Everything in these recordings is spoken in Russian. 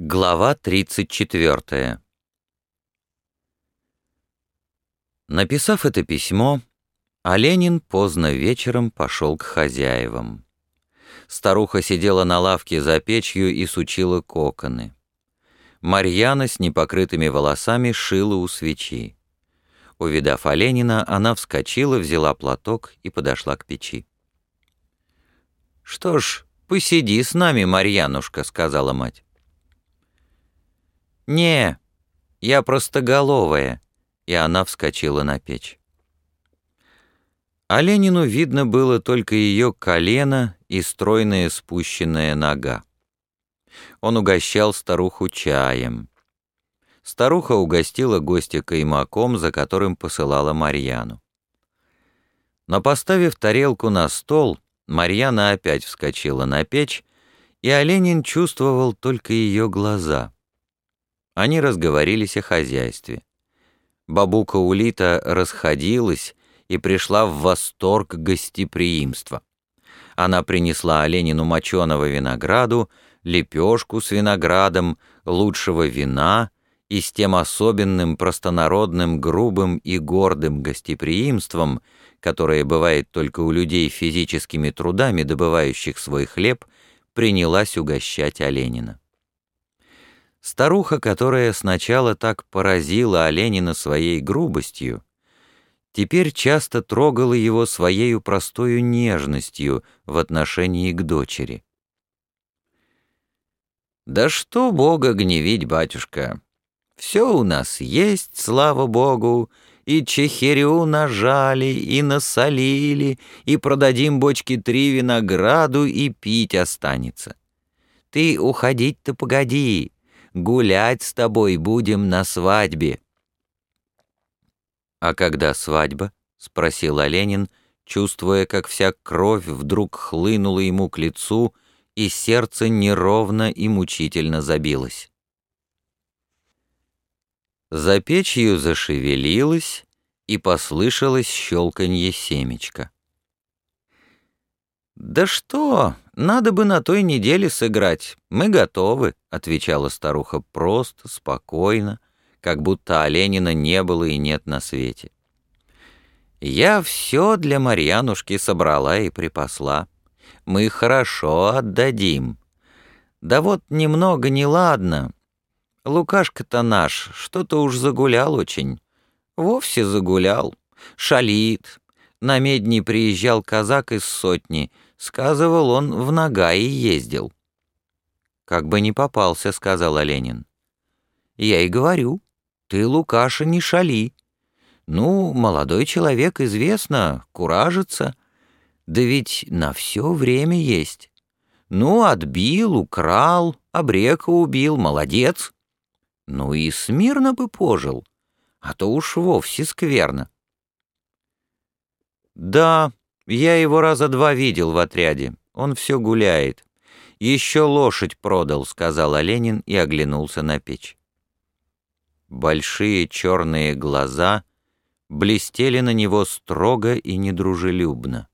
Глава 34 Написав это письмо, Оленин поздно вечером пошел к хозяевам. Старуха сидела на лавке за печью и сучила коконы. Марьяна с непокрытыми волосами шила у свечи. Увидав Оленина, она вскочила, взяла платок и подошла к печи. «Что ж, посиди с нами, Марьянушка», — сказала мать. «Не, я простоголовая», и она вскочила на печь. А Ленину видно было только ее колено и стройная спущенная нога. Он угощал старуху чаем. Старуха угостила гостя каймаком, за которым посылала Марьяну. Но поставив тарелку на стол, Марьяна опять вскочила на печь, и Оленин чувствовал только ее глаза — они разговорились о хозяйстве. Бабука Улита расходилась и пришла в восторг гостеприимства. Она принесла оленину моченого винограду, лепешку с виноградом, лучшего вина и с тем особенным простонародным, грубым и гордым гостеприимством, которое бывает только у людей физическими трудами, добывающих свой хлеб, принялась угощать Оленина. Старуха, которая сначала так поразила Оленина своей грубостью, теперь часто трогала его своею простою нежностью в отношении к дочери. «Да что Бога гневить, батюшка! Все у нас есть, слава Богу, и чехирю нажали, и насолили, и продадим бочки три винограду, и пить останется. Ты уходить-то погоди, Гулять с тобой будем на свадьбе». «А когда свадьба?» — спросил Оленин, чувствуя, как вся кровь вдруг хлынула ему к лицу, и сердце неровно и мучительно забилось. За печью зашевелилось, и послышалось щелканье семечка. «Да что, надо бы на той неделе сыграть, мы готовы», — отвечала старуха просто, спокойно, как будто Оленина не было и нет на свете. «Я все для Марьянушки собрала и припасла. Мы хорошо отдадим. Да вот немного неладно. Лукашка-то наш что-то уж загулял очень. Вовсе загулял. Шалит. На медни приезжал казак из сотни — Сказывал, он в Нагаи ездил. «Как бы не попался», — сказал Оленин. «Я и говорю, ты, Лукаша, не шали. Ну, молодой человек, известно, куражится. Да ведь на все время есть. Ну, отбил, украл, обрека убил, молодец. Ну и смирно бы пожил, а то уж вовсе скверно». «Да, я его раза два видел в отряде. Он все гуляет. Еще лошадь продал, сказал Оленин и оглянулся на печь. Большие черные глаза блестели на него строго и недружелюбно.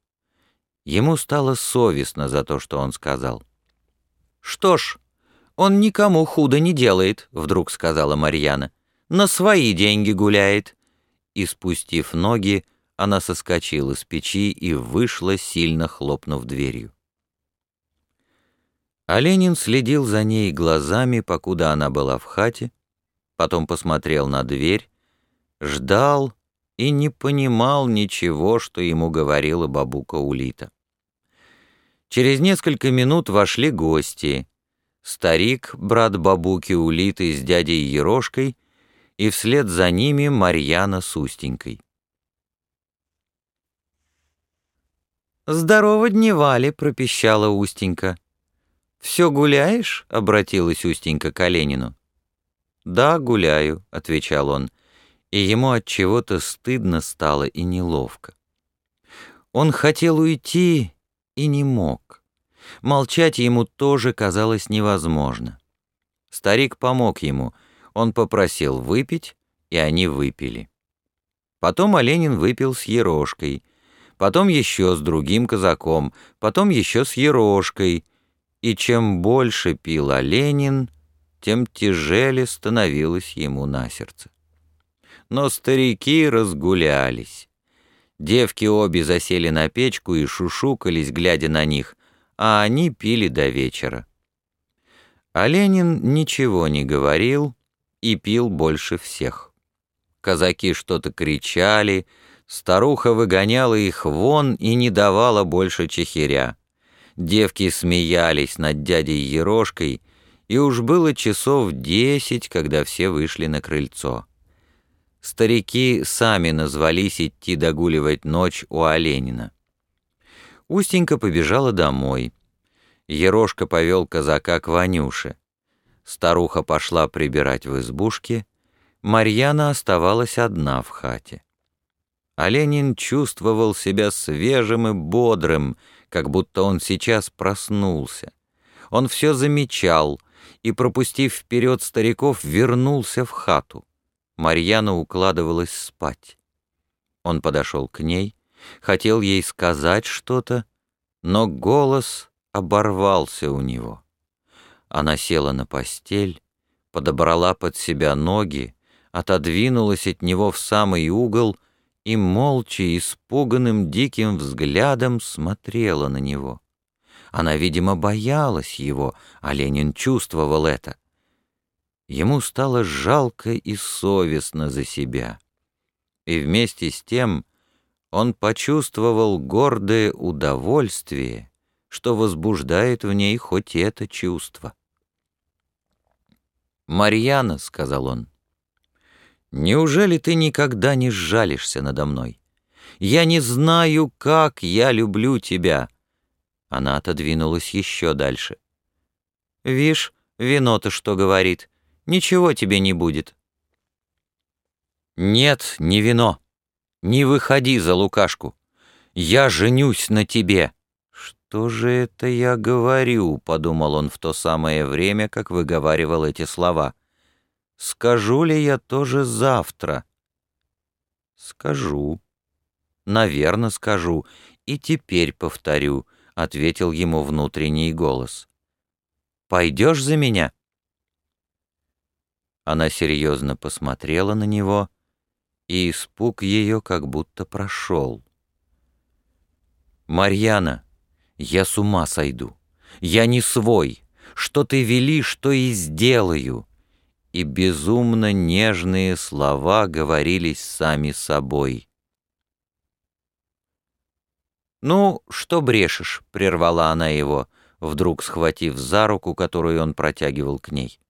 Ему стало совестно за то, что он сказал. «Что ж, он никому худо не делает», — вдруг сказала Марьяна. «На свои деньги гуляет». И, спустив ноги, она соскочила с печи и вышла, сильно хлопнув дверью. А Ленин следил за ней глазами, покуда она была в хате, потом посмотрел на дверь, ждал и не понимал ничего, что ему говорила бабука Улита. Через несколько минут вошли гости. Старик, брат бабуки Улиты с дядей Ерошкой, и вслед за ними Марьяна с Устенькой. «Здорово дневали», — пропищала Устенька. «Все гуляешь?» — обратилась Устенька к Оленину. «Да, гуляю», — отвечал он, и ему от чего-то стыдно стало и неловко. Он хотел уйти и не мог. Молчать ему тоже казалось невозможно. Старик помог ему, он попросил выпить, и они выпили. Потом Оленин выпил с Ерошкой — потом еще с другим казаком, потом еще с Ерошкой. И чем больше пил Оленин, тем тяжелее становилось ему на сердце. Но старики разгулялись. Девки обе засели на печку и шушукались, глядя на них, а они пили до вечера. А ничего не говорил и пил больше всех. Казаки что-то кричали, старуха выгоняла их вон и не давала больше чехиря. Девки смеялись над дядей Ерошкой, и уж было часов десять, когда все вышли на крыльцо. Старики сами назвались идти догуливать ночь у Оленина. Устенька побежала домой. Ерошка повел казака к Ванюше. Старуха пошла прибирать в избушке, Марьяна оставалась одна в хате. Оленин чувствовал себя свежим и бодрым, как будто он сейчас проснулся. Он все замечал и, пропустив вперед стариков, вернулся в хату. Марьяна укладывалась спать. Он подошел к ней, хотел ей сказать что-то, но голос оборвался у него. Она села на постель, подобрала под себя ноги, отодвинулась от него в самый угол и молча, испуганным диким взглядом смотрела на него. Она, видимо, боялась его, а Ленин чувствовал это. Ему стало жалко и совестно за себя. И вместе с тем он почувствовал гордое удовольствие, что возбуждает в ней хоть это чувство. «Марьяна», — сказал он, — Неужели ты никогда не сжалишься надо мной? Я не знаю, как я люблю тебя. Она отодвинулась еще дальше. Вишь, вино-то что говорит. Ничего тебе не будет. Нет, не вино. Не выходи за Лукашку. Я женюсь на тебе. Что же это я говорю, подумал он в то самое время, как выговаривал эти слова. Скажу ли я тоже завтра? Скажу. Наверно, скажу. И теперь повторю, — ответил ему внутренний голос. Пойдешь за меня? Она серьезно посмотрела на него, и испуг ее как будто прошел. «Марьяна, я с ума сойду. Я не свой. Что ты велишь, то и сделаю и безумно нежные слова говорились сами собой. «Ну, что брешешь?» — прервала она его, вдруг схватив за руку, которую он протягивал к ней.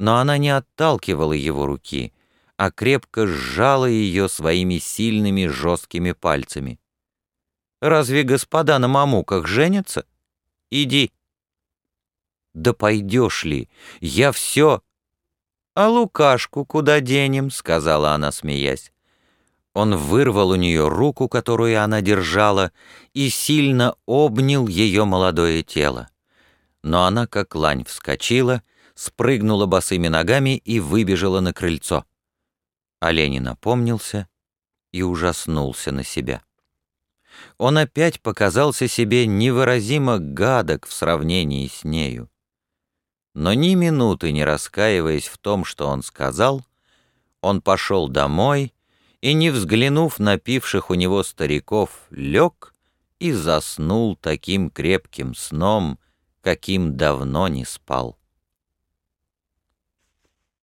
Но она не отталкивала его руки, а крепко сжала ее своими сильными жесткими пальцами. «Разве господа на мамуках женятся? Иди!» «Да пойдешь ли? Я все...» «А Лукашку куда денем?» — сказала она, смеясь. Он вырвал у нее руку, которую она держала, и сильно обнял ее молодое тело. Но она, как лань, вскочила, спрыгнула босыми ногами и выбежала на крыльцо. Олень напомнился и ужаснулся на себя. Он опять показался себе невыразимо гадок в сравнении с нею но ни минуты не раскаиваясь в том, что он сказал, он пошел домой и, не взглянув на пивших у него стариков, лег и заснул таким крепким сном, каким давно не спал.